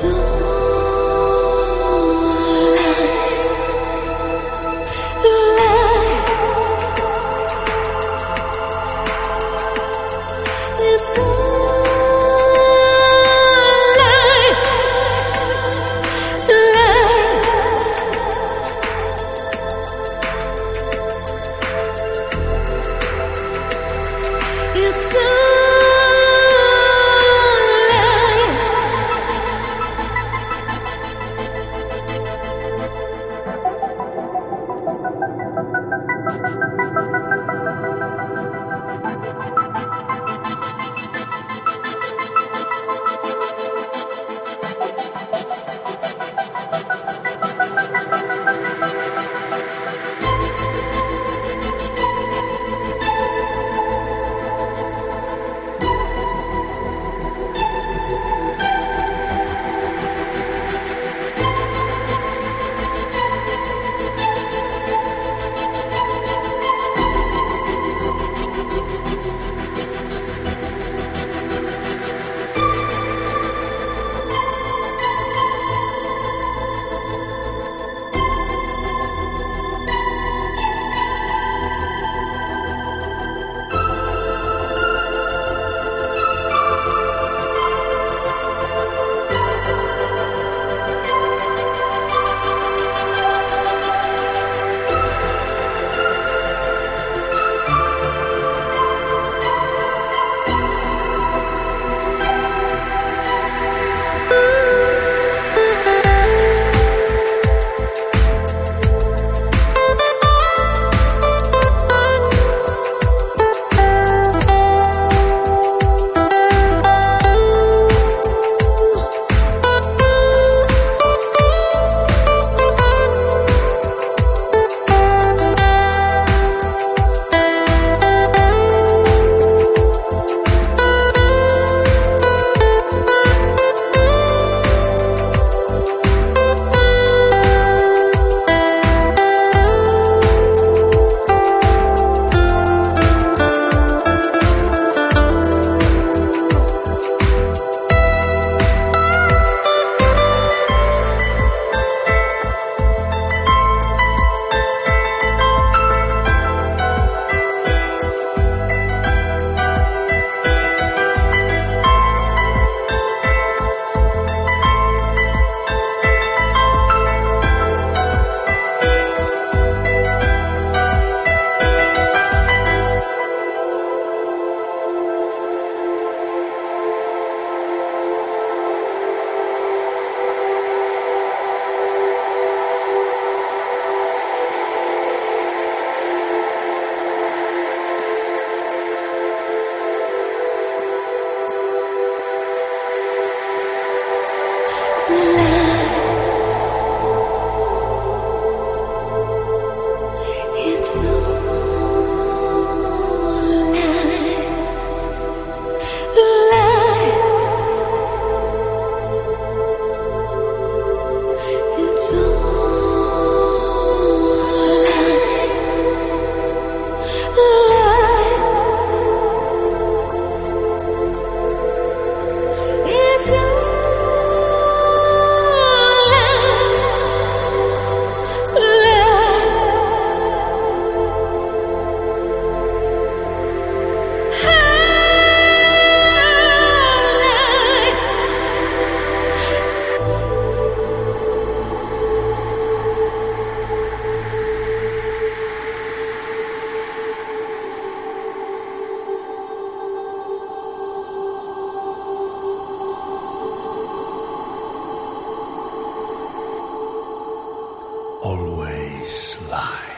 All Lie.